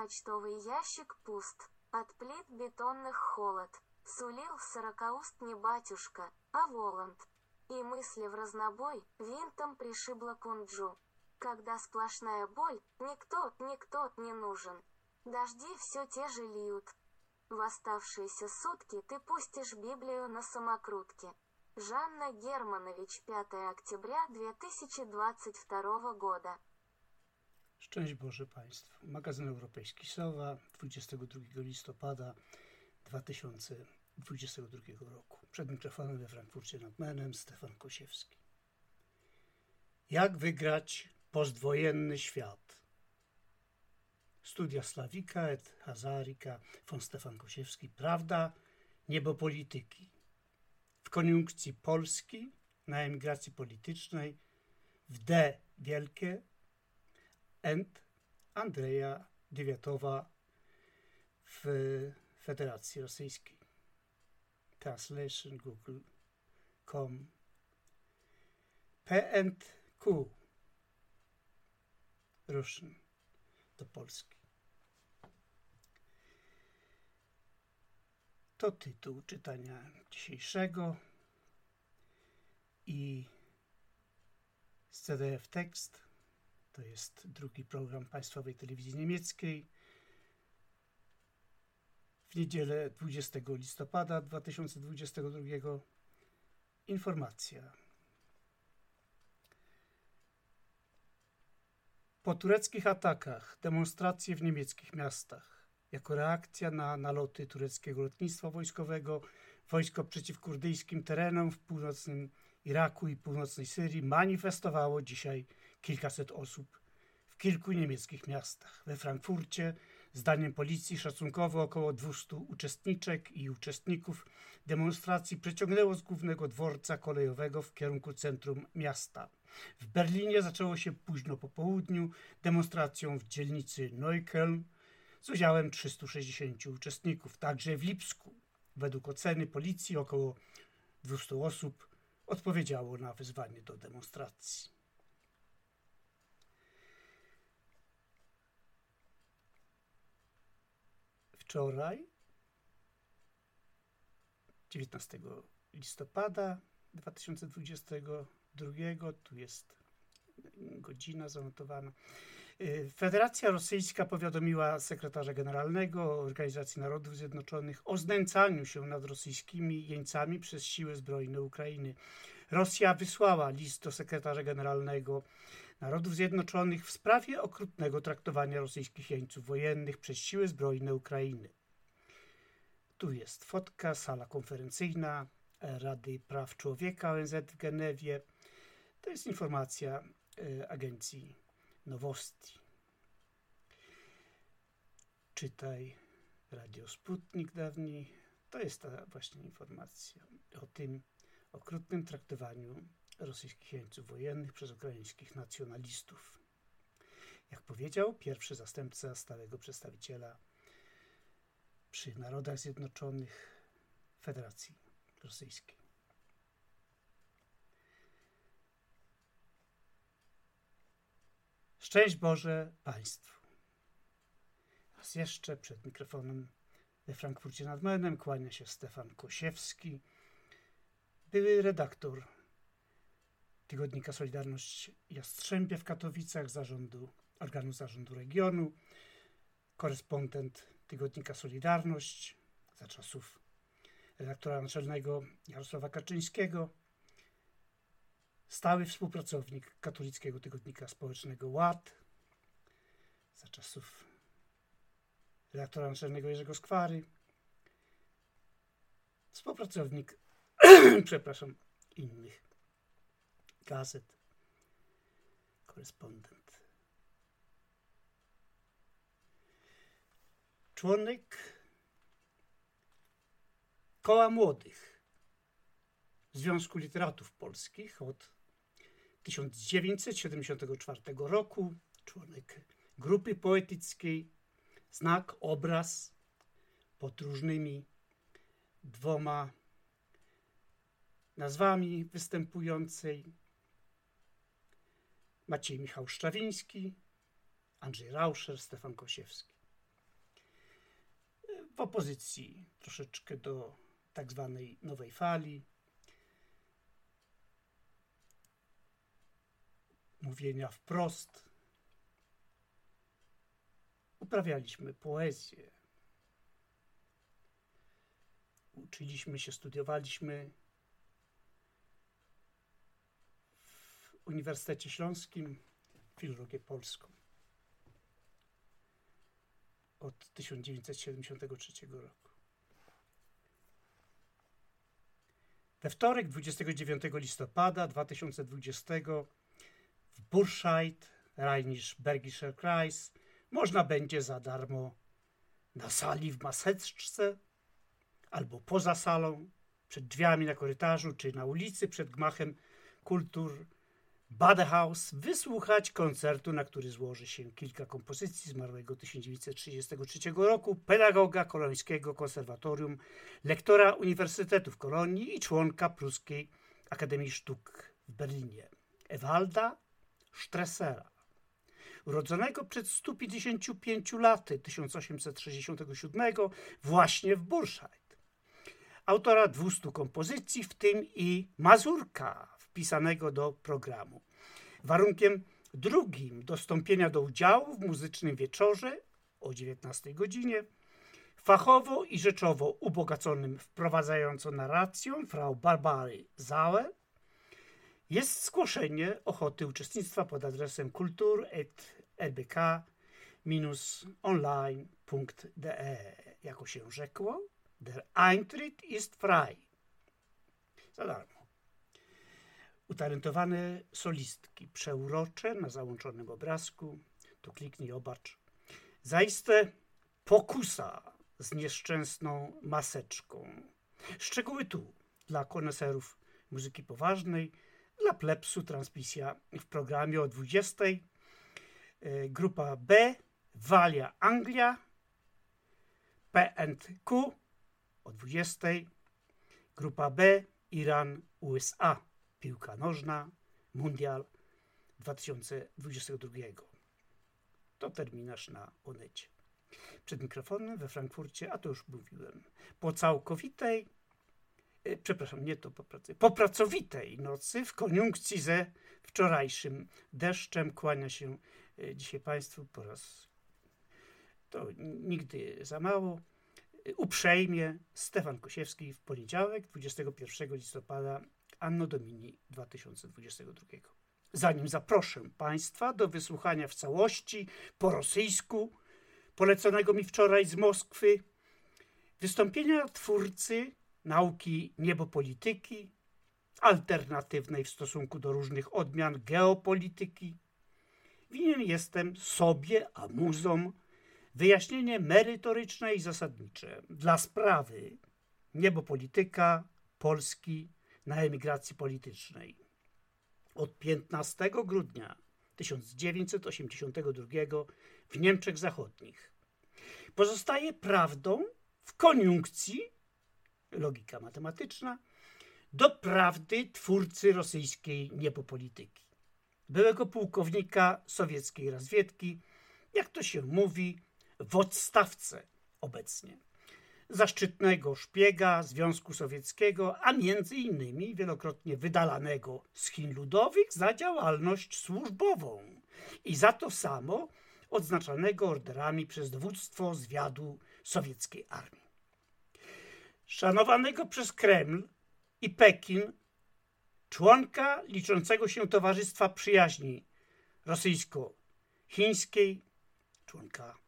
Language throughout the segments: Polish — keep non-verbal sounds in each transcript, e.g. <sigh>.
Почтовый ящик пуст. От плит бетонных холод. Сулил сорокаустный батюшка, а Воланд. И мысли в разнобой, винтом пришибла кунджу. Когда сплошная боль, никто, никто не нужен. Дожди все те же льют. В оставшиеся сутки ты пустишь Библию на самокрутке. Жанна Германович, 5 октября 2022 года. Szczęść Boże Państwu. Magazyn Europejski Sowa 22 listopada 2022 roku. Przed mikrofonem we Frankfurcie nad Menem Stefan Kosiewski. Jak wygrać postwojenny świat? Studia Slawika et Hazarika von Stefan Kosiewski. Prawda niebo polityki. W koniunkcji Polski na emigracji politycznej w D wielkie and Andrzeja Dywiatowa w Federacji Rosyjskiej. Translation google.com P&Q Russian do Polski. To tytuł czytania dzisiejszego i z CDF tekst to jest drugi program Państwowej Telewizji Niemieckiej. W niedzielę 20 listopada 2022 informacja. Po tureckich atakach demonstracje w niemieckich miastach jako reakcja na naloty tureckiego lotnictwa wojskowego wojsko przeciw kurdyjskim terenom w północnym Iraku i północnej Syrii manifestowało dzisiaj kilkaset osób w kilku niemieckich miastach. We Frankfurcie, zdaniem policji, szacunkowo około 200 uczestniczek i uczestników demonstracji przeciągnęło z głównego dworca kolejowego w kierunku centrum miasta. W Berlinie zaczęło się późno po południu demonstracją w dzielnicy Neukölln z udziałem 360 uczestników. Także w Lipsku, według oceny policji, około 200 osób odpowiedziało na wezwanie do demonstracji. Wczoraj, 19 listopada 2022, tu jest godzina zanotowana. Federacja Rosyjska powiadomiła sekretarza generalnego Organizacji Narodów Zjednoczonych o znęcaniu się nad rosyjskimi jeńcami przez siły zbrojne Ukrainy. Rosja wysłała list do sekretarza generalnego Narodów Zjednoczonych w sprawie okrutnego traktowania rosyjskich jeńców wojennych przez siły zbrojne Ukrainy. Tu jest fotka, sala konferencyjna Rady Praw Człowieka ONZ w Genewie. To jest informacja agencji Nowosti. Czytaj Radio Sputnik dawniej. To jest ta właśnie informacja o tym okrutnym traktowaniu rosyjskich jeńców wojennych przez ukraińskich nacjonalistów. Jak powiedział pierwszy zastępca stałego przedstawiciela przy Narodach Zjednoczonych Federacji Rosyjskiej. Szczęść Boże Państwu. Raz jeszcze przed mikrofonem we Frankfurcie nad Menem kłania się Stefan Kosiewski, były redaktor tygodnika Solidarność Jastrzębie w Katowicach, zarządu, organu zarządu regionu, korespondent tygodnika Solidarność za czasów redaktora naczelnego Jarosława Kaczyńskiego, stały współpracownik katolickiego tygodnika społecznego Ład za czasów redaktora naczelnego Jerzego Skwary, współpracownik, <clears throat> przepraszam, innych gazet, korespondent. Członek Koła Młodych Związku Literatów Polskich od 1974 roku, członek grupy poetyckiej Znak, obraz pod różnymi dwoma nazwami występującej Maciej Michał Szczawiński, Andrzej Rauscher, Stefan Kosiewski. w opozycji troszeczkę do tak zwanej nowej fali, mówienia wprost. Uprawialiśmy poezję. Uczyliśmy się, studiowaliśmy Uniwersytecie Śląskim filologię polską od 1973 roku. We wtorek 29 listopada 2020 w Burscheid, Rheinisch Bergischer Kreis można będzie za darmo na sali w maseczce albo poza salą, przed drzwiami na korytarzu czy na ulicy przed gmachem kultur Badehaus wysłuchać koncertu, na który złoży się kilka kompozycji zmarłego 1933 roku pedagoga kolońskiego konserwatorium, lektora Uniwersytetu w Kolonii i członka Pruskiej Akademii Sztuk w Berlinie, Ewalda Stressera. Urodzonego przed 155 laty 1867 właśnie w Burscheid. Autora 200 kompozycji, w tym i Mazurka, wpisanego do programu. Warunkiem drugim dostąpienia do udziału w muzycznym wieczorze o 19 godzinie fachowo i rzeczowo ubogaconym wprowadzającą narracją frau Barbary Zauer jest zgłoszenie ochoty uczestnictwa pod adresem kultur.rbk-online.de. Jako się rzekło, der Eintritt ist frei. Za darmo. Utalentowane solistki, przeurocze na załączonym obrazku, tu kliknij, obacz. Zaiste pokusa z nieszczęsną maseczką. Szczegóły tu dla koneserów muzyki poważnej, dla plepsu transmisja w programie o 20. E, grupa B, Walia Anglia, P&Q o 20. Grupa B, Iran, USA piłka nożna, Mundial 2022. To terminarz na Onecie. Przed mikrofonem we Frankfurcie, a to już mówiłem, po całkowitej, e, przepraszam, nie to po pracy, po pracowitej nocy w koniunkcji ze wczorajszym deszczem kłania się e, dzisiaj Państwu po raz to nigdy za mało. E, uprzejmie Stefan Kosiewski w poniedziałek, 21 listopada Anno Domini 2022. Zanim zaproszę Państwa do wysłuchania w całości po rosyjsku poleconego mi wczoraj z Moskwy wystąpienia twórcy nauki niebopolityki, alternatywnej w stosunku do różnych odmian geopolityki, winien jestem sobie, a muzom, wyjaśnienie merytoryczne i zasadnicze dla sprawy niebopolityka Polski na emigracji politycznej. Od 15 grudnia 1982 w Niemczech Zachodnich. Pozostaje prawdą w koniunkcji, logika matematyczna, do prawdy twórcy rosyjskiej niepopolityki, byłego pułkownika sowieckiej rozwiedki, jak to się mówi, w odstawce obecnie zaszczytnego szpiega Związku Sowieckiego, a między innymi wielokrotnie wydalanego z Chin Ludowych za działalność służbową i za to samo odznaczanego orderami przez dowództwo zwiadu sowieckiej armii. Szanowanego przez Kreml i Pekin członka liczącego się Towarzystwa Przyjaźni rosyjsko-chińskiej, członka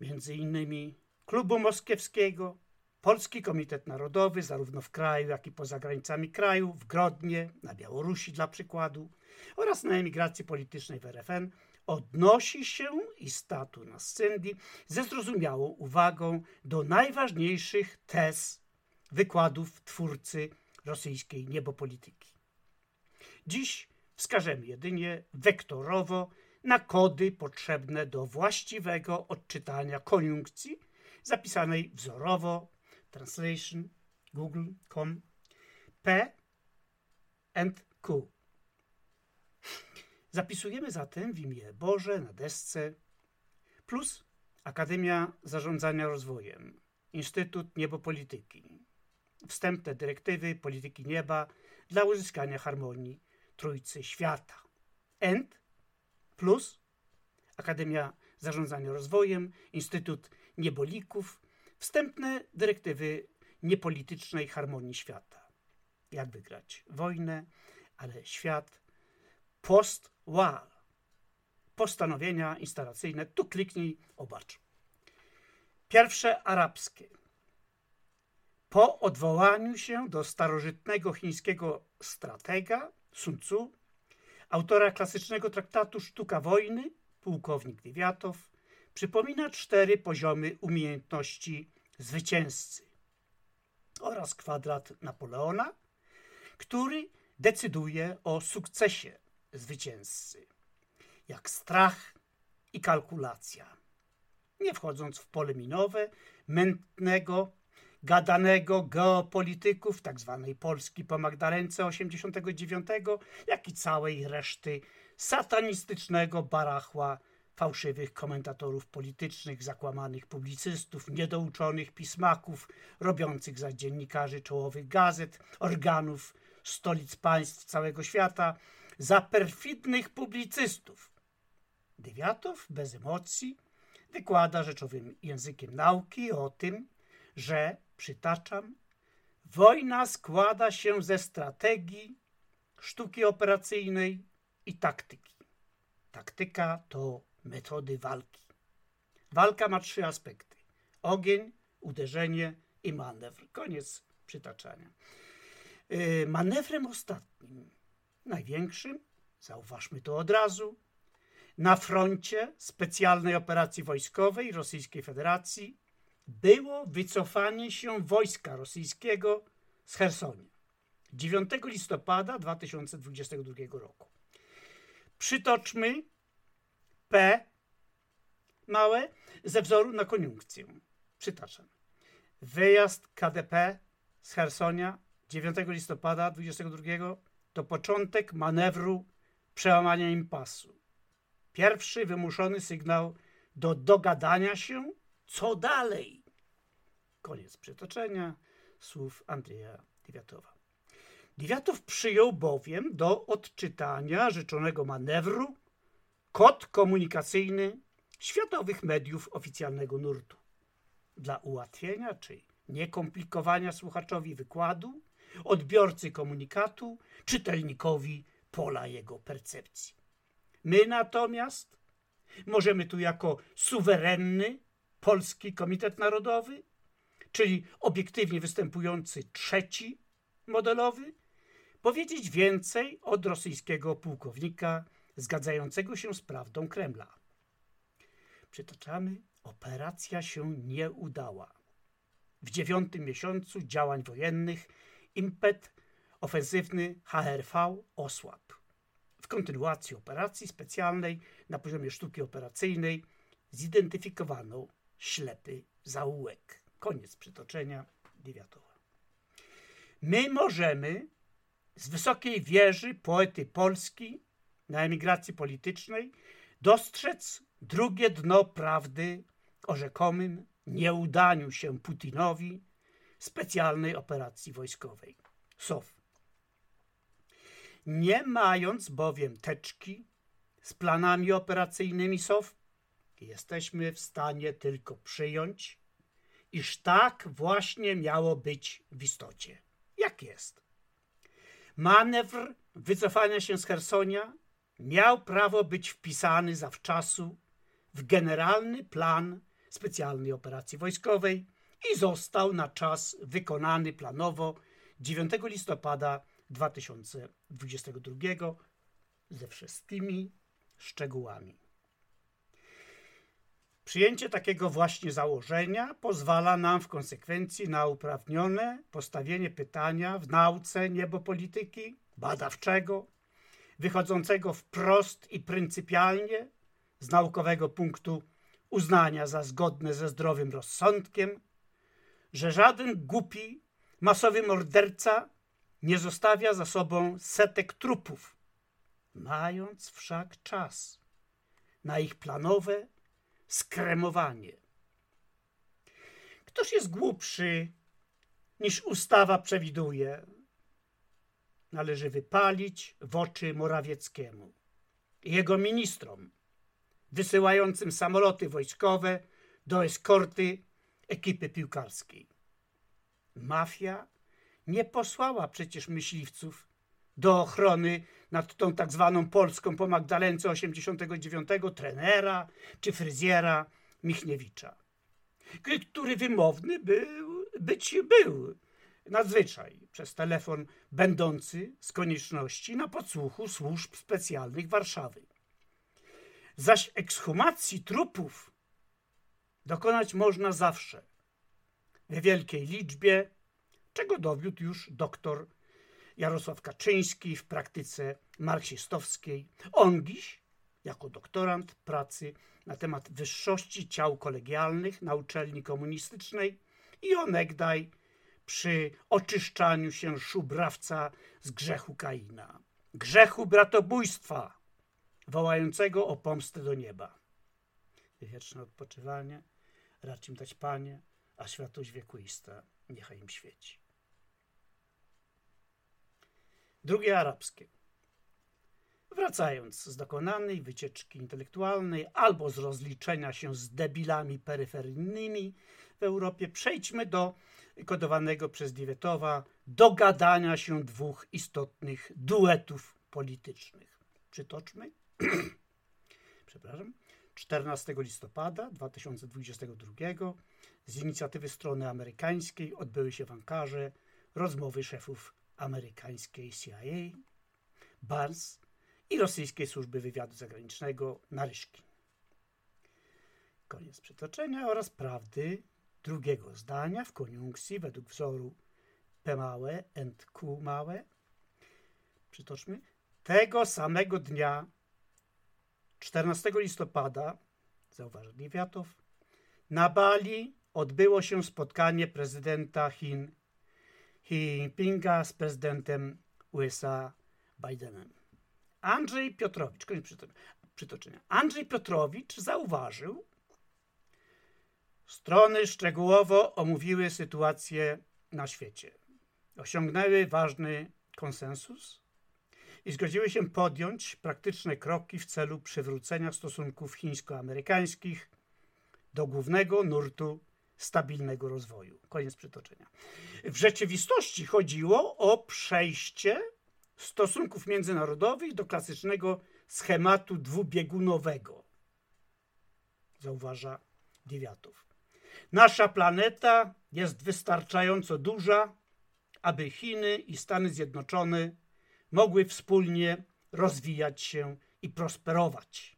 między innymi Klubu Moskiewskiego, Polski Komitet Narodowy, zarówno w kraju, jak i poza granicami kraju, w Grodnie, na Białorusi dla przykładu, oraz na emigracji politycznej w RFN, odnosi się i statu na Scyndii ze zrozumiałą uwagą do najważniejszych tez wykładów twórcy rosyjskiej niebopolityki. Dziś wskażemy jedynie wektorowo na kody potrzebne do właściwego odczytania koniunkcji zapisanej wzorowo translation google.com P and Q. Zapisujemy zatem w imię Boże na desce plus Akademia Zarządzania Rozwojem, Instytut Niebopolityki, wstępne dyrektywy polityki nieba dla uzyskania harmonii Trójcy Świata. END plus Akademia Zarządzania Rozwojem, Instytut Niebolików, wstępne dyrektywy niepolitycznej harmonii świata. Jak wygrać wojnę, ale świat post-war. Postanowienia instalacyjne. Tu kliknij, obacz. Pierwsze arabskie. Po odwołaniu się do starożytnego chińskiego stratega Sun Tzu, autora klasycznego traktatu Sztuka wojny, pułkownik Wywiatow, przypomina cztery poziomy umiejętności zwycięzcy oraz kwadrat Napoleona, który decyduje o sukcesie zwycięzcy, jak strach i kalkulacja. Nie wchodząc w pole minowe, mętnego, gadanego geopolityków tzw. Tak Polski po Magdalence 89, jak i całej reszty satanistycznego barachła fałszywych komentatorów politycznych, zakłamanych publicystów, niedouczonych pismaków, robiących za dziennikarzy czołowych gazet, organów, stolic państw całego świata, za perfidnych publicystów. Dywiatow bez emocji wykłada rzeczowym językiem nauki o tym, że, przytaczam, wojna składa się ze strategii, sztuki operacyjnej i taktyki. Taktyka to metody walki. Walka ma trzy aspekty: ogień, uderzenie i manewr. Koniec przytaczania. Yy, manewrem ostatnim, największym, zauważmy to od razu, na froncie specjalnej operacji wojskowej Rosyjskiej Federacji było wycofanie się wojska rosyjskiego z Hersonia 9 listopada 2022 roku. Przytoczmy P małe ze wzoru na koniunkcję. Przytaczam. Wyjazd KDP z Hersonia 9 listopada 2022 to początek manewru przełamania impasu. Pierwszy wymuszony sygnał do dogadania się, co dalej. Koniec przytoczenia słów Andrzeja Diwiatowa. Diwiatow przyjął bowiem do odczytania rzeczonego manewru kod komunikacyjny światowych mediów oficjalnego nurtu. Dla ułatwienia czy niekomplikowania słuchaczowi wykładu, odbiorcy komunikatu, czytelnikowi pola jego percepcji. My natomiast możemy tu jako suwerenny Polski Komitet Narodowy, czyli obiektywnie występujący trzeci modelowy, powiedzieć więcej od rosyjskiego pułkownika zgadzającego się z prawdą Kremla. Przytaczamy, operacja się nie udała. W dziewiątym miesiącu działań wojennych impet ofensywny HRV osłabł. W kontynuacji operacji specjalnej na poziomie sztuki operacyjnej zidentyfikowano ślepy zaułek. Koniec przytoczenia Diwiatowa. My możemy z wysokiej wieży poety Polski na emigracji politycznej dostrzec drugie dno prawdy o rzekomym nieudaniu się Putinowi specjalnej operacji wojskowej. SOF. Nie mając bowiem teczki z planami operacyjnymi SOF, jesteśmy w stanie tylko przyjąć, iż tak właśnie miało być w istocie. Jak jest? Manewr wycofania się z Hersonia miał prawo być wpisany zawczasu w generalny plan specjalnej operacji wojskowej i został na czas wykonany planowo 9 listopada 2022 ze wszystkimi szczegółami. Przyjęcie takiego właśnie założenia pozwala nam w konsekwencji na uprawnione postawienie pytania w nauce niebopolityki badawczego, wychodzącego wprost i pryncypialnie z naukowego punktu uznania za zgodne ze zdrowym rozsądkiem, że żaden głupi, masowy morderca nie zostawia za sobą setek trupów, mając wszak czas na ich planowe, skremowanie. Ktoś jest głupszy niż ustawa przewiduje. Należy wypalić w oczy Morawieckiemu i jego ministrom, wysyłającym samoloty wojskowe do eskorty ekipy piłkarskiej. Mafia nie posłała przecież myśliwców do ochrony nad tą tak zwaną Polską po Magdalence 89 trenera czy fryzjera Michniewicza, który wymowny był, być był nadzwyczaj przez telefon będący z konieczności na podsłuchu służb specjalnych Warszawy. Zaś ekshumacji trupów dokonać można zawsze w wielkiej liczbie, czego dowiódł już doktor Jarosław Kaczyński w praktyce marksistowskiej. On dziś, jako doktorant pracy na temat wyższości ciał kolegialnych na uczelni komunistycznej i onegdaj przy oczyszczaniu się szubrawca z grzechu Kaina, grzechu bratobójstwa, wołającego o pomstę do nieba. Wieczne odpoczywanie racz im dać Panie, a światłość wiekuista niechaj im świeci. Drugie arabskie. Wracając z dokonanej wycieczki intelektualnej albo z rozliczenia się z debilami peryferyjnymi w Europie, przejdźmy do kodowanego przez Diewetowa dogadania się dwóch istotnych duetów politycznych. Przytoczmy. <clears throat> Przepraszam. 14 listopada 2022 z inicjatywy strony amerykańskiej odbyły się w Ankarze rozmowy szefów amerykańskiej CIA, Barnes i rosyjskiej służby wywiadu zagranicznego Naryszki. Koniec przytoczenia oraz prawdy drugiego zdania w koniunkcji według wzoru P małe and Q małe. Przytoczmy. Tego samego dnia 14 listopada, zauważy Liwiatow, na Bali odbyło się spotkanie prezydenta Chin Xi Jinpinga z prezydentem USA Bidenem. Andrzej Piotrowicz, koniec przytoczenia. Andrzej Piotrowicz zauważył, strony szczegółowo omówiły sytuację na świecie. Osiągnęły ważny konsensus i zgodziły się podjąć praktyczne kroki w celu przywrócenia stosunków chińsko-amerykańskich do głównego nurtu stabilnego rozwoju. Koniec przytoczenia. W rzeczywistości chodziło o przejście stosunków międzynarodowych do klasycznego schematu dwubiegunowego, zauważa Diwiatow. Nasza planeta jest wystarczająco duża, aby Chiny i Stany Zjednoczone mogły wspólnie rozwijać się i prosperować,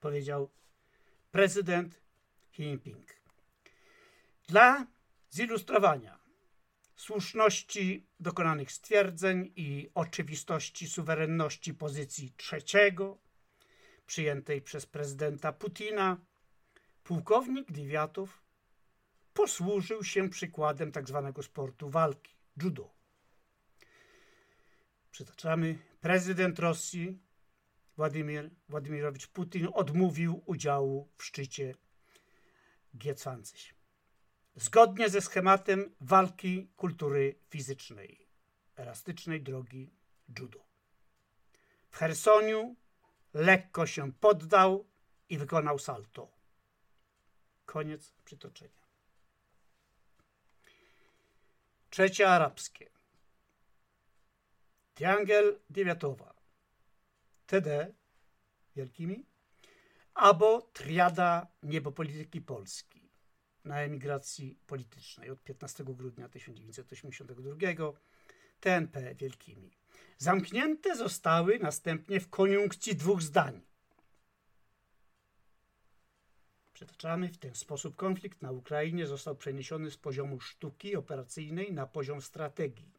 powiedział prezydent Xi Jinping. Dla zilustrowania słuszności dokonanych stwierdzeń i oczywistości suwerenności pozycji trzeciego, przyjętej przez prezydenta Putina, pułkownik Diwiatow posłużył się przykładem tzw. Tak sportu walki judo. Przytaczamy, prezydent Rosji Władimir Władimirowicz Putin odmówił udziału w szczycie G20. Zgodnie ze schematem walki kultury fizycznej, elastycznej drogi judo. W Hersoniu lekko się poddał i wykonał salto. Koniec przytoczenia. Trzecie arabskie. Tiangel Diwiatowa. TD wielkimi. Albo triada niebopolityki Polski na emigracji politycznej od 15 grudnia 1982 TNP wielkimi. Zamknięte zostały następnie w koniunkcji dwóch zdań. Przytaczamy w ten sposób konflikt na Ukrainie został przeniesiony z poziomu sztuki operacyjnej na poziom strategii,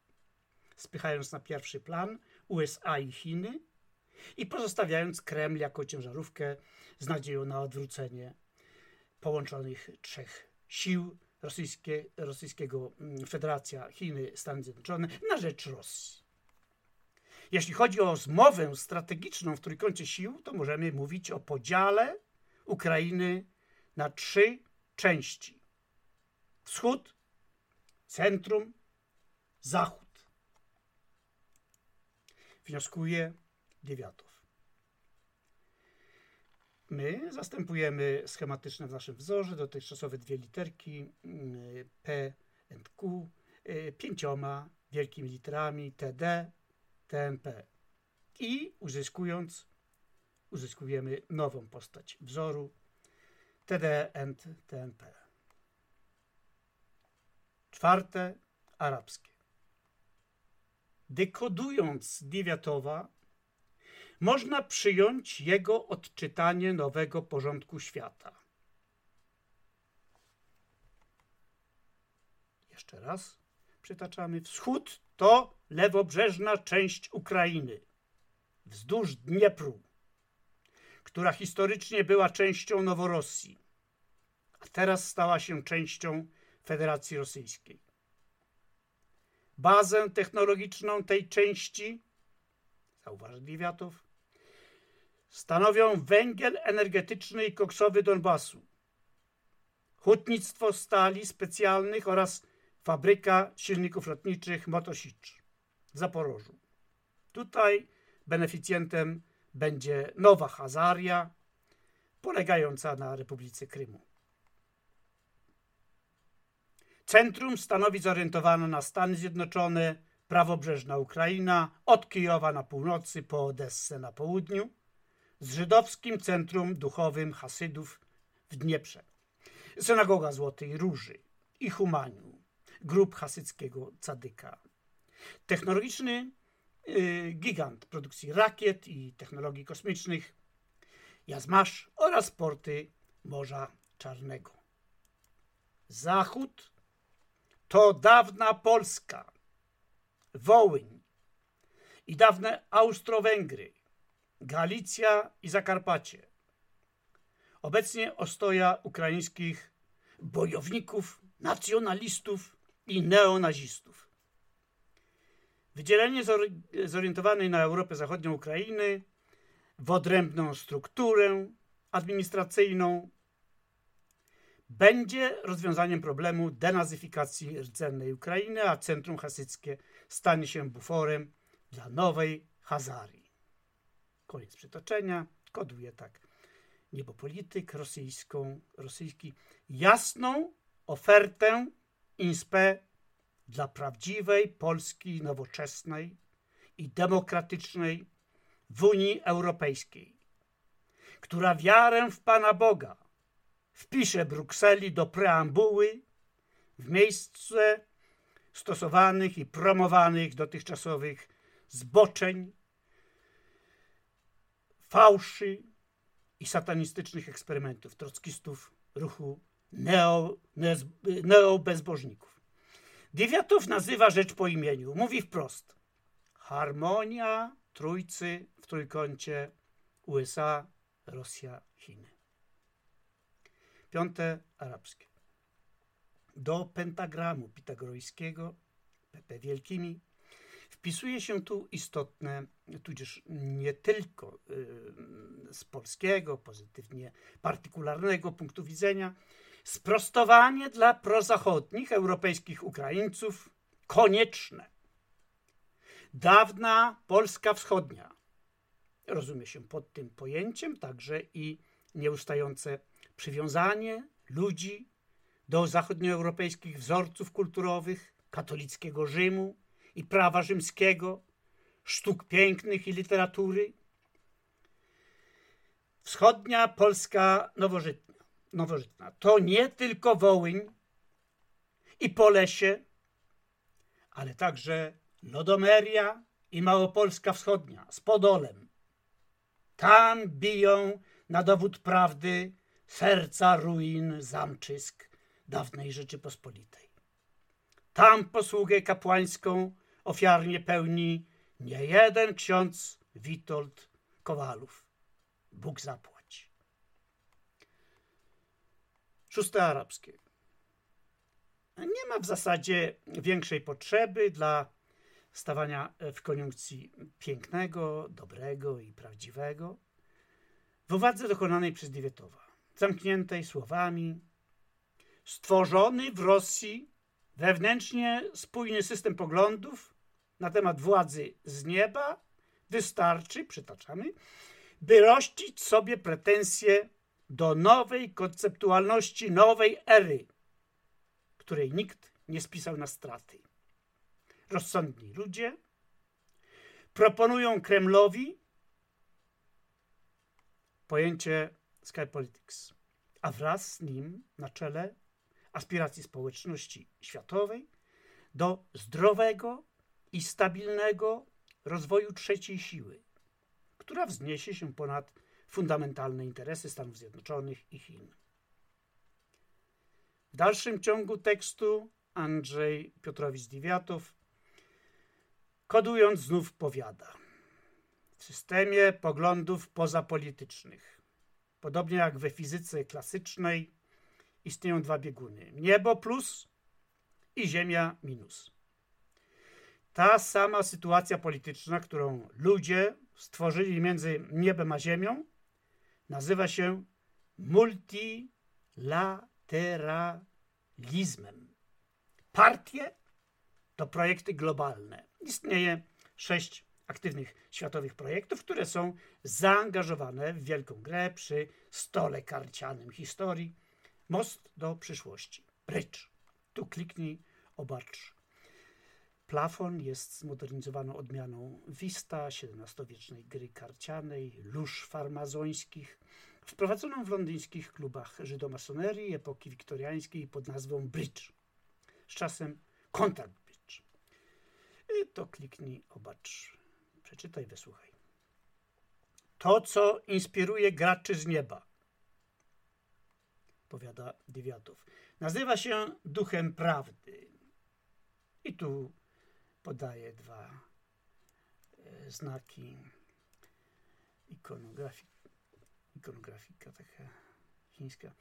spychając na pierwszy plan USA i Chiny i pozostawiając Kreml jako ciężarówkę z nadzieją na odwrócenie połączonych trzech sił rosyjskie, rosyjskiego mm, Federacja, Chiny, Stany Zjednoczone na rzecz Rosji. Jeśli chodzi o zmowę strategiczną w trójkącie sił, to możemy mówić o podziale Ukrainy na trzy części: wschód, centrum, zachód. Wnioskuje Dywiatow. My zastępujemy schematyczne w naszym wzorze dotychczasowe dwie literki mm, P and Q y, pięcioma wielkimi literami TD, TMP. I uzyskując, uzyskujemy nową postać wzoru TD and TMP. Czwarte, arabskie. Dekodując Diwiatowa, można przyjąć jego odczytanie nowego porządku świata. Jeszcze raz przytaczamy. Wschód to lewobrzeżna część Ukrainy, wzdłuż Dniepru, która historycznie była częścią Noworosji, a teraz stała się częścią Federacji Rosyjskiej. Bazę technologiczną tej części, zauważy Diwiatow, stanowią węgiel energetyczny i koksowy Donbasu, hutnictwo stali specjalnych oraz fabryka silników lotniczych Motosicz w Zaporożu. Tutaj beneficjentem będzie Nowa Hazaria, polegająca na Republice Krymu. Centrum stanowi zorientowane na Stany Zjednoczone, prawobrzeżna Ukraina, od Kijowa na północy po Odessę na południu, z żydowskim centrum duchowym Hasydów w Dnieprze. Synagoga Złotej Róży i Humaniu, grup hasyckiego Cadyka. Technologiczny gigant produkcji rakiet i technologii kosmicznych Jazmasz oraz porty Morza Czarnego. Zachód to dawna Polska, Wołyń i dawne Austro-Węgry, Galicja i Zakarpacie. Obecnie ostoja ukraińskich bojowników, nacjonalistów i neonazistów. Wydzielenie zorientowanej na Europę Zachodnią Ukrainy w odrębną strukturę administracyjną będzie rozwiązaniem problemu denazyfikacji rdzennej Ukrainy, a centrum hasyckie stanie się buforem dla nowej Hazarii. Koniec przytoczenia. Koduje tak. Niebopolityk rosyjską, rosyjski jasną ofertę INSPE dla prawdziwej Polski nowoczesnej i demokratycznej w Unii Europejskiej, która wiarę w Pana Boga wpisze Brukseli do preambuły w miejsce stosowanych i promowanych dotychczasowych zboczeń, fałszy i satanistycznych eksperymentów trockistów ruchu neo, neobezbożników. Dywiatow nazywa rzecz po imieniu. Mówi wprost. Harmonia trójcy w trójkącie USA, Rosja, Chiny. Piąte arabskie. Do pentagramu pitagorejskiego, PP wielkimi, wpisuje się tu istotne, tudzież nie tylko y, z polskiego, pozytywnie partykularnego punktu widzenia, sprostowanie dla prozachodnich europejskich Ukraińców konieczne. Dawna Polska Wschodnia, rozumie się pod tym pojęciem także i nieustające przywiązanie ludzi do zachodnioeuropejskich wzorców kulturowych, katolickiego Rzymu i prawa rzymskiego, sztuk pięknych i literatury. Wschodnia Polska nowożytna, nowożytna to nie tylko Wołyń i Polesie, ale także Lodomeria i Małopolska Wschodnia z Podolem. Tam biją na dowód prawdy serca ruin zamczysk dawnej Rzeczypospolitej. Tam posługę kapłańską ofiarnie pełni nie jeden ksiądz Witold Kowalów. Bóg zapłać. Szóste arabskie. Nie ma w zasadzie większej potrzeby dla stawania w koniunkcji pięknego, dobrego i prawdziwego w uwadze dokonanej przez Diwietowa. zamkniętej słowami, stworzony w Rosji wewnętrznie spójny system poglądów na temat władzy z nieba wystarczy, przytaczamy, by rościć sobie pretensje do nowej konceptualności, nowej ery, której nikt nie spisał na straty. Rozsądni ludzie proponują Kremlowi pojęcie Sky Politics, a wraz z nim na czele aspiracji społeczności światowej do zdrowego i stabilnego rozwoju trzeciej siły, która wzniesie się ponad fundamentalne interesy Stanów Zjednoczonych i Chin. W dalszym ciągu tekstu Andrzej Piotrowicz-Diwiatow, kodując znów powiada w systemie poglądów pozapolitycznych, podobnie jak we fizyce klasycznej, istnieją dwa bieguny: niebo plus i ziemia minus. Ta sama sytuacja polityczna, którą ludzie stworzyli między niebem a ziemią, nazywa się multilateralizmem. Partie to projekty globalne. Istnieje sześć aktywnych światowych projektów, które są zaangażowane w wielką grę przy stole karcianym historii. Most do przyszłości. Bridge. Tu kliknij, obacz. Plafon jest zmodernizowaną odmianą Vista, XVII-wiecznej gry karcianej, lóż farmazońskich, wprowadzoną w londyńskich klubach żydomasonerii epoki wiktoriańskiej pod nazwą Bridge. Z czasem Contact Bridge. I to kliknij, obacz, przeczytaj, wysłuchaj. To, co inspiruje graczy z nieba, powiada Dywiatow, nazywa się duchem prawdy. I tu podaje dwa e, znaki ikonografii, ikonografika taka chińska.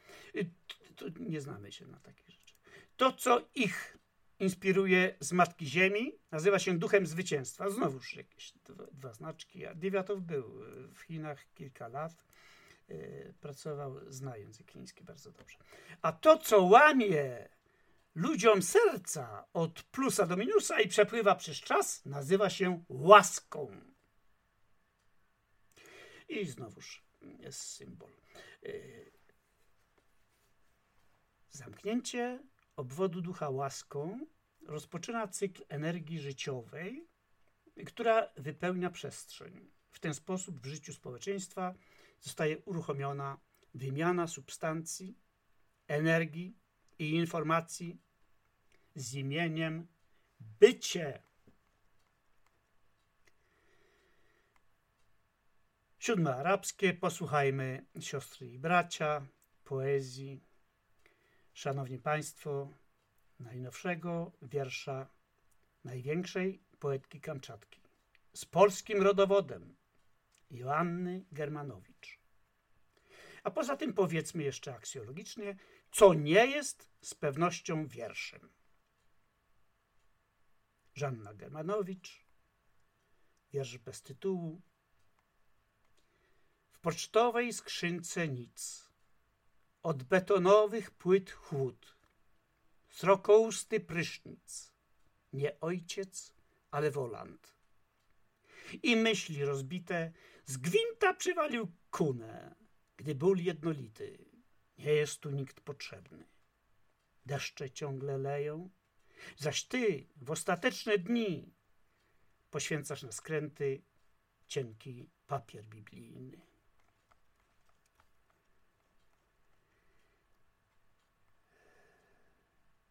To nie znamy się na takie rzeczy. To, co ich inspiruje z Matki Ziemi, nazywa się duchem zwycięstwa. Znowuż jakieś dwa, dwa znaczki. A Dywiatow był w Chinach kilka lat. E, pracował, zna język chiński bardzo dobrze. A to, co łamie ludziom serca od plusa do minusa i przepływa przez czas, nazywa się łaską. I znowuż jest symbol. Y, zamknięcie obwodu ducha łaską rozpoczyna cykl energii życiowej, która wypełnia przestrzeń. W ten sposób w życiu społeczeństwa zostaje uruchomiona wymiana substancji, energii i informacji z imieniem bycie. Siódme arabskie, posłuchajmy siostry i bracia, poezji. Szanowni Państwo, najnowszego wiersza największej poetki Kamczatki z polskim rodowodem Joanny Germanowicz. A poza tym powiedzmy jeszcze aksjologicznie, co nie jest z pewnością wierszem. Żanna Germanowicz, wiersz bez tytułu. W pocztowej skrzynce nic, od betonowych płyt chłód, srokousty prysznic, nie ojciec, ale wolant. I myśli rozbite, z gwinta przywalił kunę, gdy ból jednolity, nie jest tu nikt potrzebny. Deszcze ciągle leją, zaś ty w ostateczne dni poświęcasz na skręty cienki papier biblijny.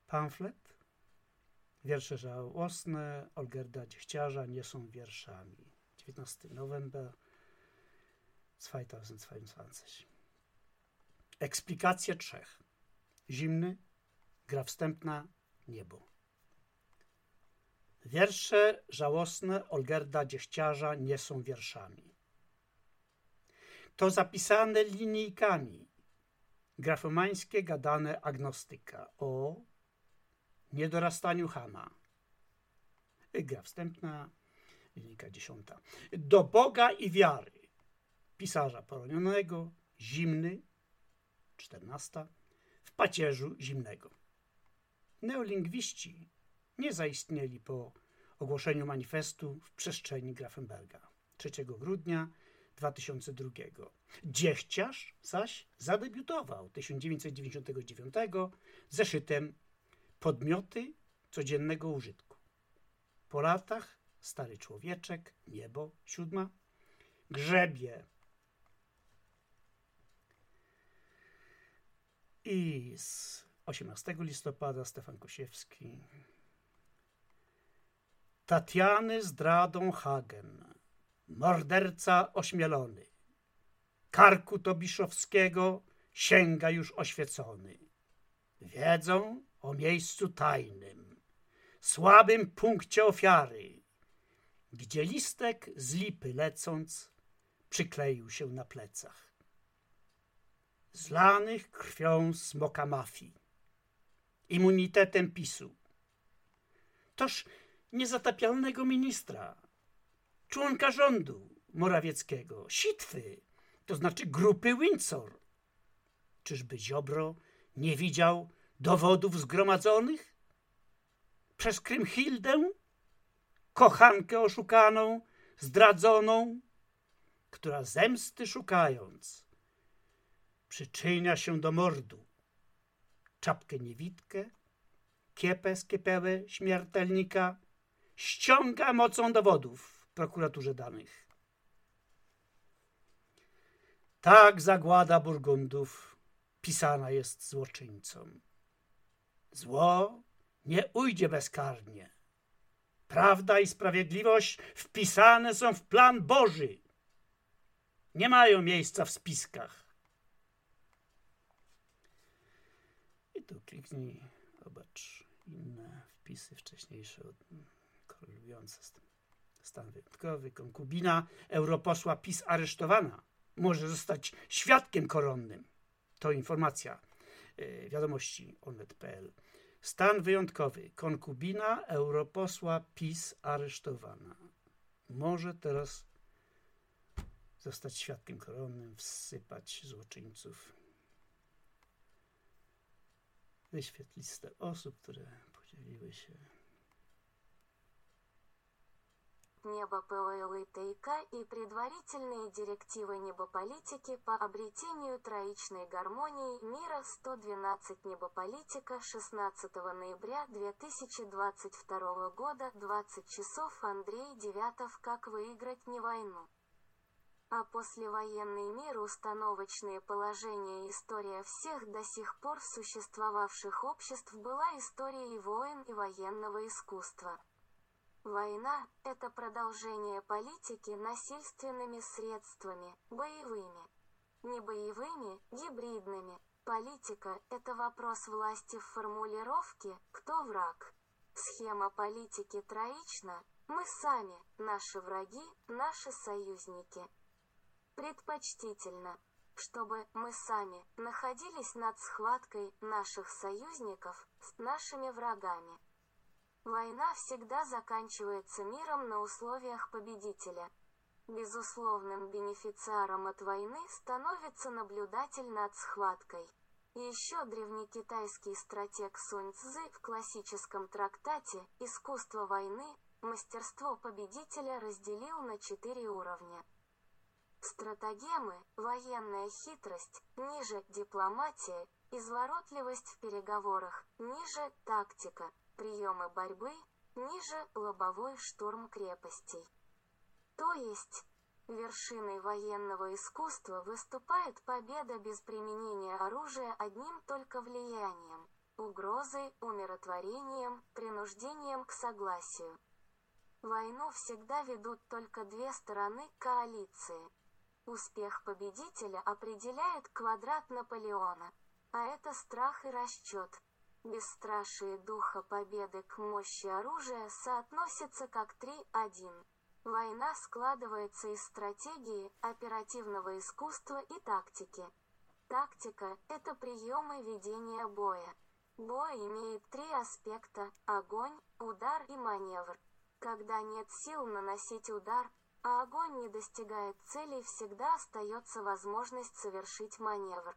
Pamflet. Wiersze żałosne Olgerda Dziechciarza nie są wierszami. 19 November 2022. Eksplikacja trzech. Zimny, gra wstępna, niebo. Wiersze żałosne Olgerda Dziechciarza nie są wierszami. To zapisane linijkami. Grafomańskie gadane agnostyka o niedorastaniu Hama. Gra wstępna, linijka dziesiąta. Do Boga i wiary. Pisarza poronionego, zimny, 14, w pacierzu zimnego. Neolingwiści nie zaistnieli po ogłoszeniu manifestu w przestrzeni Grafenberga 3 grudnia 2002. Dziechciarz zaś zadebiutował 1999 zeszytem Podmioty codziennego użytku. Po latach stary człowieczek, niebo, siódma, grzebie i z 18 listopada Stefan Kosiewski. Tatiany zdradą Hagen. Morderca ośmielony. Karku Tobiszowskiego sięga już oświecony. Wiedzą o miejscu tajnym. Słabym punkcie ofiary. Gdzie listek z lipy lecąc przykleił się na plecach zlanych krwią smoka mafii, immunitetem PiSu. Toż niezatapialnego ministra, członka rządu Morawieckiego, sitwy, to znaczy grupy Windsor. Czyżby Ziobro nie widział dowodów zgromadzonych? Przez Krymhildę, kochankę oszukaną, zdradzoną, która zemsty szukając, przyczynia się do mordu. Czapkę niewidkę, kiepę z śmiertelnika ściąga mocą dowodów w prokuraturze danych. Tak zagłada Burgundów pisana jest złoczyńcom. Zło nie ujdzie bezkarnie. Prawda i sprawiedliwość wpisane są w plan Boży. Nie mają miejsca w spiskach. Tu kliknij, zobacz inne wpisy wcześniejsze, korelujące z tym. Stan wyjątkowy, konkubina europosła PiS aresztowana. Może zostać świadkiem koronnym. To informacja yy, wiadomości onet.pl. Stan wyjątkowy. Konkubina europosła PiS aresztowana. Może teraz zostać świadkiem koronnym, wsypać złoczyńców. Wyświetl listę osób, które podzieliły się. Небо ПВЛ ТИК и предварительные директивы небополитики по обретению троичной гармонии мира 112 Небополитика 16 ноября 2022 года 20 часов Андрей Девятов Как выиграть не войну а послевоенный мир установочные положения и история всех до сих пор существовавших обществ была историей войн и военного искусства. Война – это продолжение политики насильственными средствами, боевыми. Не боевыми, гибридными. Политика – это вопрос власти в формулировке «кто враг?». Схема политики троична – мы сами, наши враги, наши союзники. Предпочтительно, чтобы мы сами находились над схваткой наших союзников с нашими врагами. Война всегда заканчивается миром на условиях победителя. Безусловным бенефициаром от войны становится наблюдатель над схваткой. Еще древнекитайский стратег Сунь Цзы в классическом трактате «Искусство войны» мастерство победителя разделил на четыре уровня. Стратагемы, военная хитрость, ниже дипломатия, изворотливость в переговорах, ниже тактика, приемы борьбы, ниже лобовой штурм крепостей. То есть, вершиной военного искусства выступает победа без применения оружия одним только влиянием, угрозой, умиротворением, принуждением к согласию. Войну всегда ведут только две стороны коалиции. Успех победителя определяет квадрат Наполеона, а это страх и расчет. Бесстрашие духа победы к мощи оружия соотносится как 3-1. Война складывается из стратегии, оперативного искусства и тактики. Тактика – это приемы ведения боя. Бой имеет три аспекта – огонь, удар и маневр. Когда нет сил наносить удар, а огонь не достигает цели, всегда остается возможность совершить маневр.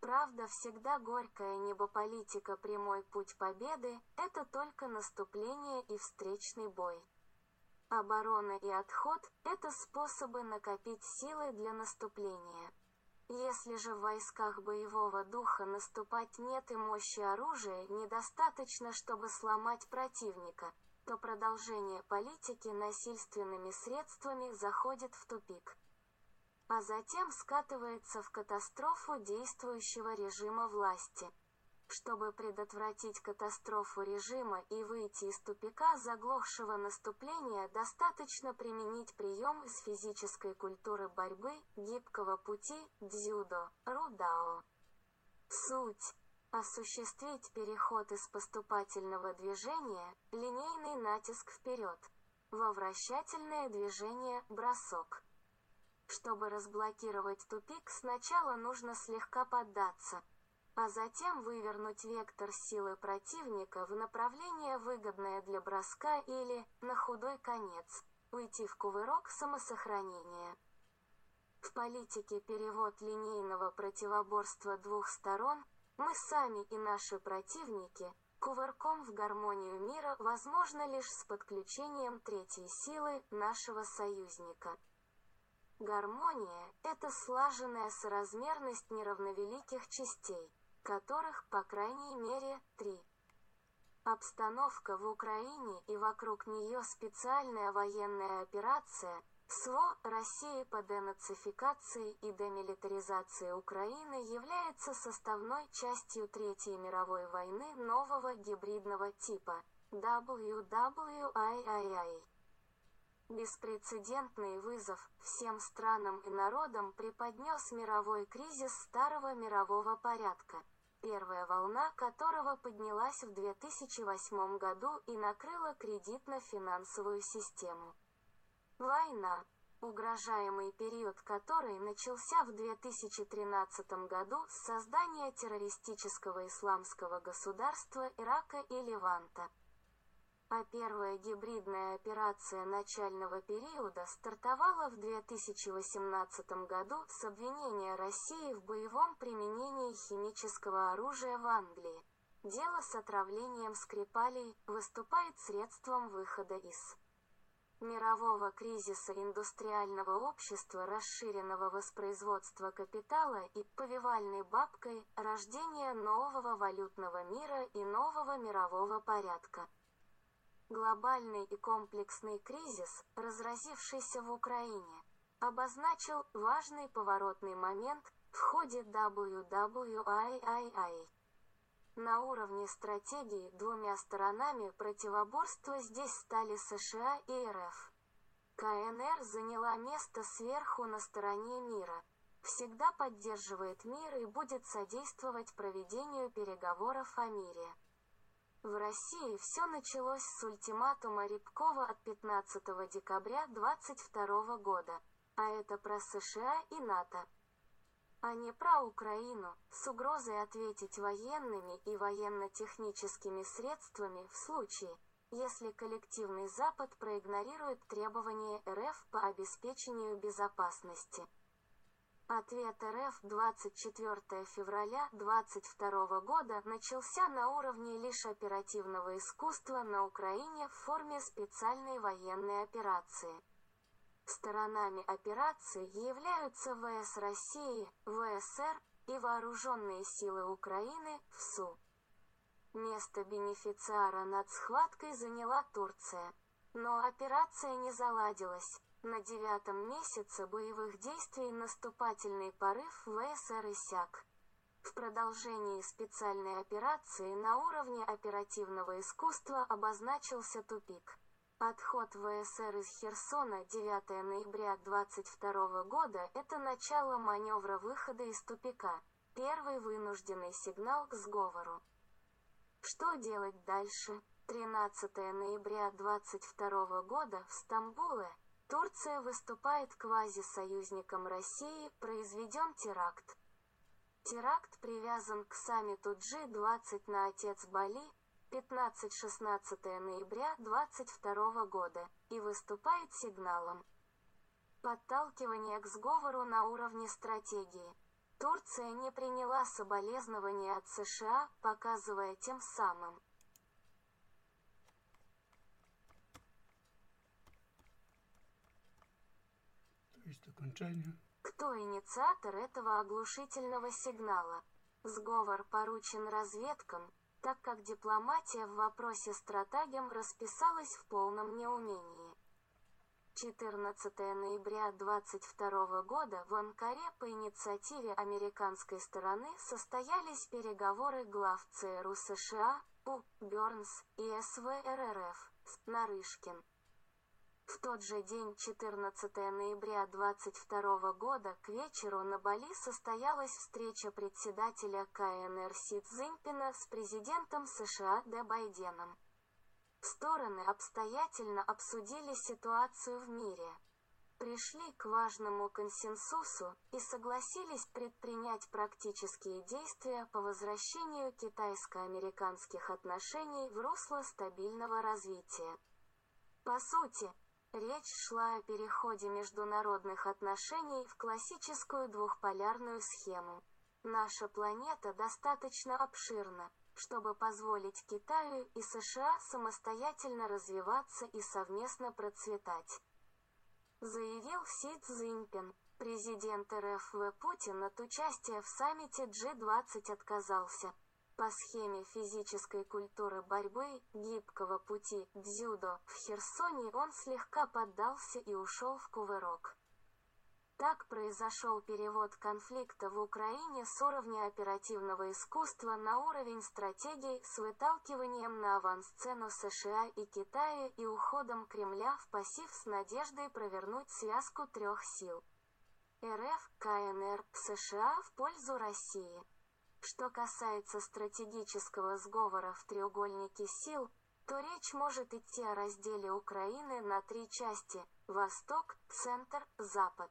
Правда всегда горькая, небо политика прямой путь победы – это только наступление и встречный бой. Оборона и отход – это способы накопить силы для наступления. Если же в войсках боевого духа наступать нет и мощи оружия недостаточно, чтобы сломать противника, то продолжение политики насильственными средствами заходит в тупик. А затем скатывается в катастрофу действующего режима власти. Чтобы предотвратить катастрофу режима и выйти из тупика заглохшего наступления, достаточно применить прием из физической культуры борьбы, гибкого пути, дзюдо, рудао. Суть. Осуществить переход из поступательного движения, линейный натиск вперед, во вращательное движение, бросок. Чтобы разблокировать тупик, сначала нужно слегка поддаться – а затем вывернуть вектор силы противника в направление выгодное для броска или, на худой конец, уйти в кувырок самосохранения. В политике перевод линейного противоборства двух сторон, мы сами и наши противники, кувырком в гармонию мира возможно лишь с подключением третьей силы нашего союзника. Гармония – это слаженная соразмерность неравновеликих частей которых, по крайней мере, три. Обстановка в Украине и вокруг нее специальная военная операция СВО России по денацификации и демилитаризации Украины является составной частью Третьей мировой войны нового гибридного типа WWIII. Беспрецедентный вызов всем странам и народам преподнес мировой кризис старого мирового порядка – первая волна которого поднялась в 2008 году и накрыла кредитно-финансовую систему. Война, угрожаемый период которой начался в 2013 году с создания террористического исламского государства Ирака и Леванта а первая гибридная операция начального периода стартовала в 2018 году с обвинения России в боевом применении химического оружия в Англии. Дело с отравлением Скрипалей выступает средством выхода из мирового кризиса индустриального общества расширенного воспроизводства капитала и повивальной бабкой рождения нового валютного мира и нового мирового порядка. Глобальный и комплексный кризис, разразившийся в Украине, обозначил важный поворотный момент в ходе WWIII. На уровне стратегии двумя сторонами противоборства здесь стали США и РФ. КНР заняла место сверху на стороне мира, всегда поддерживает мир и будет содействовать проведению переговоров о мире. В России все началось с ультиматума Рябкова от 15 декабря 22 года, а это про США и НАТО. А не про Украину, с угрозой ответить военными и военно-техническими средствами в случае, если коллективный Запад проигнорирует требования РФ по обеспечению безопасности. Ответ РФ 24 февраля 22 года начался на уровне лишь оперативного искусства на Украине в форме специальной военной операции. Сторонами операции являются ВС России, ВСР и Вооруженные силы Украины, ВСУ. Место бенефициара над схваткой заняла Турция. Но операция не заладилась. На девятом месяце боевых действий наступательный порыв ВСР иссяк. В продолжении специальной операции на уровне оперативного искусства обозначился тупик. Отход ВСР из Херсона 9 ноября 22 года – это начало маневра выхода из тупика, первый вынужденный сигнал к сговору. Что делать дальше? 13 ноября 22 года в Стамбуле – Турция выступает квазисоюзником России, произведен теракт. Теракт привязан к саммиту G20 на Отец Бали 15-16 ноября 22 года и выступает сигналом подталкивания к сговору на уровне стратегии. Турция не приняла соболезнования от США, показывая тем самым, jest dokończenie. кто инициатор этого оглушительного сигнала. Сговор поручен разведкам, так как дипломатия в вопросе стратегем расписалась в полном неумении. 14 ноября 22 года в Анкаре по инициативе американской стороны состоялись переговоры глав ЦРУ США, У. Бернс и СВ РРФ, Нарышкин. В тот же день, 14 ноября 22 года, к вечеру на Бали состоялась встреча председателя КНР Си Цзиньпина с президентом США Д. Байденом. Стороны обстоятельно обсудили ситуацию в мире. Пришли к важному консенсусу и согласились предпринять практические действия по возвращению китайско-американских отношений в русло стабильного развития. По сути, речь шла о переходе международных отношений в классическую двухполярную схему. Наша планета достаточно обширна, чтобы позволить Китаю и США самостоятельно развиваться и совместно процветать. Заявил Си Цзиньпин. Президент РФ В. Путин от участия в саммите G20 отказался. По схеме физической культуры борьбы, гибкого пути, дзюдо, в Херсоне он слегка поддался и ушел в кувырок. Так произошел перевод конфликта в Украине с уровня оперативного искусства на уровень стратегий с выталкиванием на авансцену США и Китая и уходом Кремля в пассив с надеждой провернуть связку трех сил. РФ, КНР, США в пользу России. Что касается стратегического сговора в треугольнике сил, то речь может идти о разделе Украины на три части – Восток, Центр, Запад.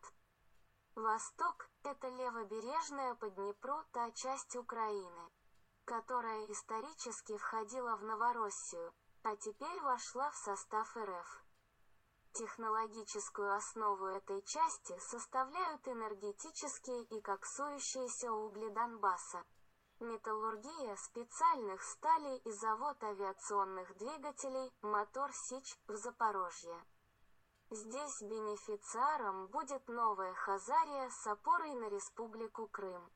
Восток – это левобережная по Днепру та часть Украины, которая исторически входила в Новороссию, а теперь вошла в состав РФ. Технологическую основу этой части составляют энергетические и коксующиеся угли Донбасса, металлургия специальных сталей и завод авиационных двигателей «Мотор Сич» в Запорожье. Здесь бенефициаром будет Новая Хазария с опорой на Республику Крым.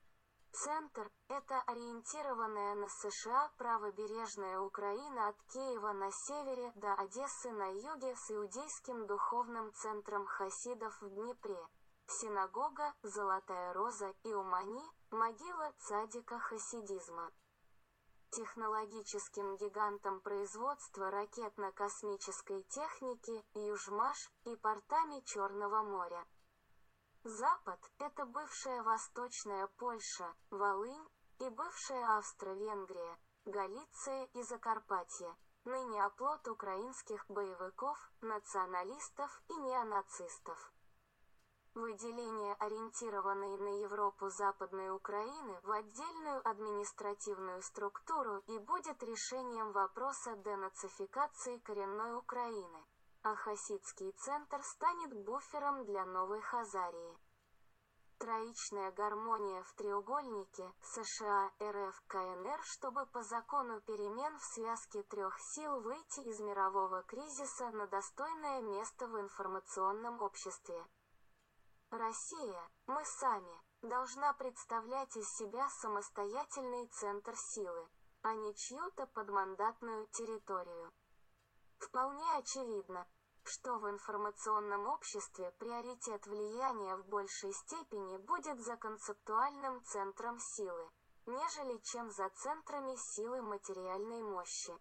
Центр – это ориентированная на США правобережная Украина от Киева на севере до Одессы на юге с иудейским духовным центром хасидов в Днепре. Синагога, Золотая Роза и Умани – могила цадика хасидизма. Технологическим гигантом производства ракетно-космической техники Южмаш и портами Черного моря. Запад – это бывшая Восточная Польша, Волынь и бывшая Австро-Венгрия, Галиция и Закарпатье, ныне оплот украинских боевиков, националистов и неонацистов. Выделение ориентированной на Европу Западной Украины в отдельную административную структуру и будет решением вопроса денацификации коренной Украины, а Хасидский центр станет буфером для Новой Хазарии. Троичная гармония в треугольнике США, РФ, КНР, чтобы по закону перемен в связке трех сил выйти из мирового кризиса на достойное место в информационном обществе. Россия, мы сами, должна представлять из себя самостоятельный центр силы, а не чью-то подмандатную территорию. Вполне очевидно, что в информационном обществе приоритет влияния в большей степени будет за концептуальным центром силы, нежели чем за центрами силы материальной мощи.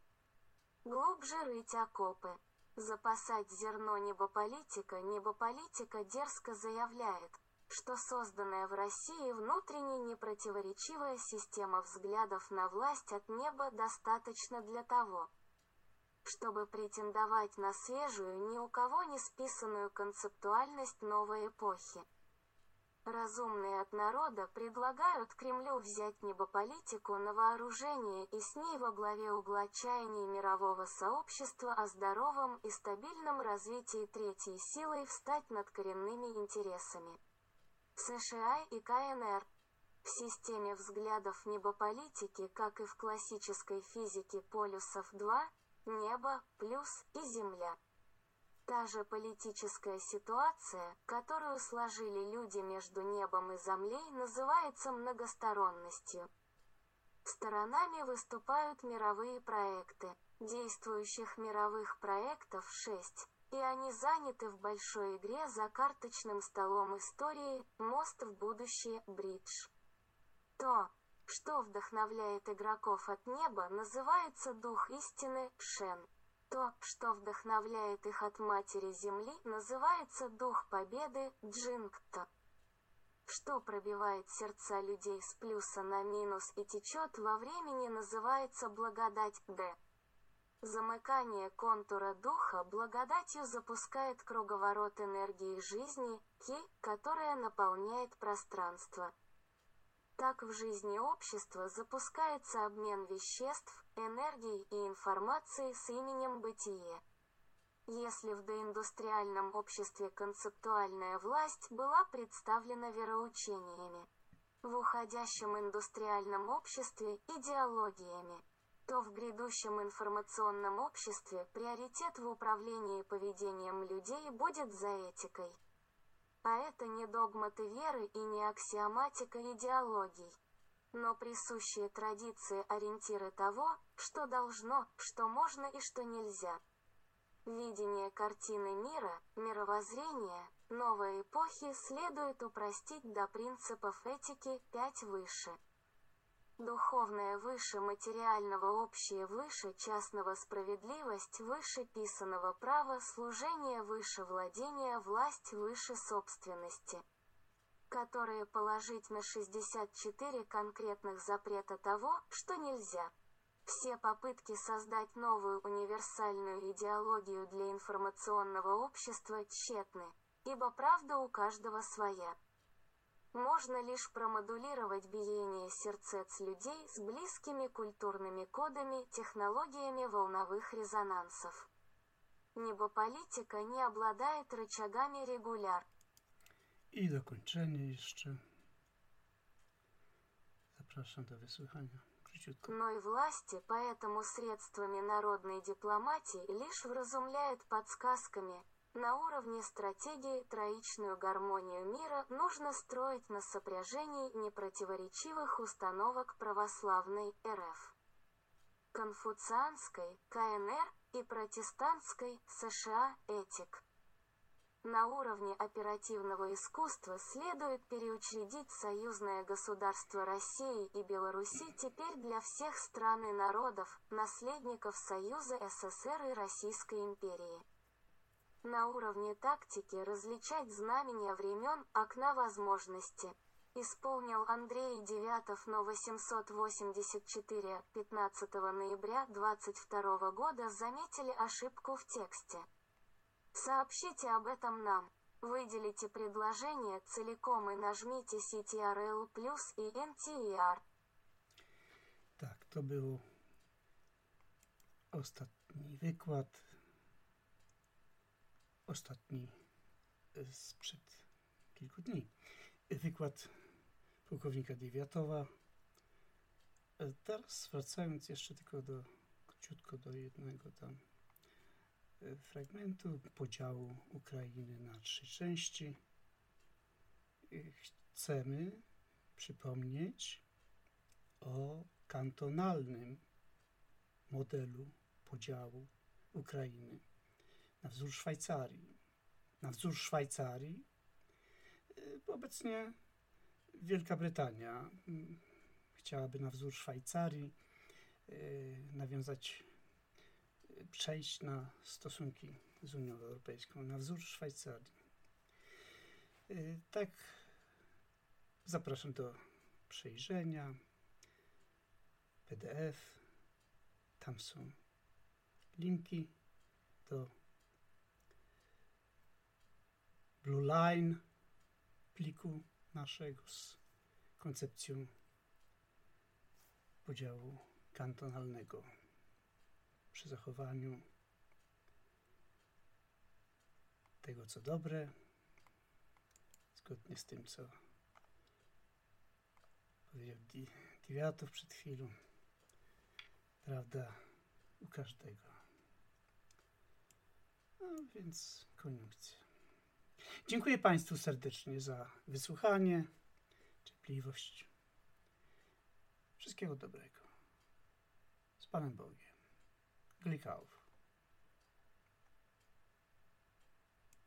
Глубже рыть окопы, Запасать зерно небополитика Небополитика дерзко заявляет, что созданная в России внутренне непротиворечивая система взглядов на власть от неба достаточно для того, чтобы претендовать на свежую, ни у кого не списанную концептуальность новой эпохи. Разумные от народа предлагают Кремлю взять небополитику на вооружение и с ней во главе угла чаяний мирового сообщества о здоровом и стабильном развитии третьей силой встать над коренными интересами США и КНР. В системе взглядов небополитики, как и в классической физике полюсов 2, небо, плюс и Земля. Та же политическая ситуация, которую сложили люди между небом и землей, называется многосторонностью. Сторонами выступают мировые проекты. Действующих мировых проектов 6, и они заняты в большой игре за карточным столом истории «Мост в будущее. Бридж». То, что вдохновляет игроков от неба, называется дух истины Шен. То, что вдохновляет их от матери Земли, называется дух победы Джингта. Что пробивает сердца людей с плюса на минус и течет во времени, называется благодать Д. Замыкание контура духа благодатью запускает круговорот энергии жизни, Ки, которая наполняет пространство. Так в жизни общества запускается обмен веществ, энергией и информацией с именем бытие. Если в доиндустриальном обществе концептуальная власть была представлена вероучениями, в уходящем индустриальном обществе – идеологиями, то в грядущем информационном обществе приоритет в управлении поведением людей будет за этикой. А это не догматы веры и не аксиоматика идеологий, но присущие традиции ориентиры того, что должно, что можно и что нельзя. Видение картины мира, мировоззрения, новой эпохи следует упростить до принципов этики 5 выше. Духовное выше материального общее выше частного справедливость выше писаного права служение выше владения власть выше собственности. Которые положить на 64 конкретных запрета того, что нельзя. Все попытки создать новую универсальную идеологию для информационного общества тщетны, ибо правда у каждого своя. Можно лишь промодулировать биение сердец людей с близкими культурными кодами, технологиями волновых резонансов. Небополитика не обладает рычагами регуляр. I dokończenie jeszcze. Zapraszam do wysłuchania. Króciutko. Но и власти, поэтому средствами народной дипломатии лишь вразумляют подсказками, на уровне стратегии троичную гармонию мира нужно строить на сопряжении непротиворечивых установок православной РФ, конфуцианской КНР и протестантской США этик. На уровне оперативного искусства следует переучредить союзное государство России и Беларуси теперь для всех стран и народов, наследников Союза СССР и Российской империи. На уровне тактики различать знамения времен окна возможности. Исполнил Андрей Девятов но 884 15 ноября 22 года заметили ошибку в тексте. Сообщите об этом нам. Выделите предложение целиком и нажмите CTRL плюс и NTR. Tak, to był ostatni wykład. Ostatni e, sprzed kilku dni. Wykład pułkownika Dywiatowa. E, Teraz wracając jeszcze tylko do króciutko do jednego tam e, fragmentu podziału Ukrainy na trzy części. Chcemy przypomnieć o kantonalnym modelu podziału Ukrainy na wzór Szwajcarii. Na wzór Szwajcarii y, obecnie Wielka Brytania mm, chciałaby na wzór Szwajcarii y, nawiązać, y, przejść na stosunki z Unią Europejską, na wzór Szwajcarii. Tak, zapraszam do przejrzenia. PDF. Tam są linki do Blue Line pliku naszego z koncepcją podziału kantonalnego przy zachowaniu tego, co dobre, zgodnie z tym, co powiedział Di- Diwiatow przed chwilą. Prawda u każdego. No więc koniunkcja. Dziękuję Państwu serdecznie za wysłuchanie, cierpliwość. Wszystkiego dobrego. Z Panem Bogiem. Glikauf.